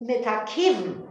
metakivu,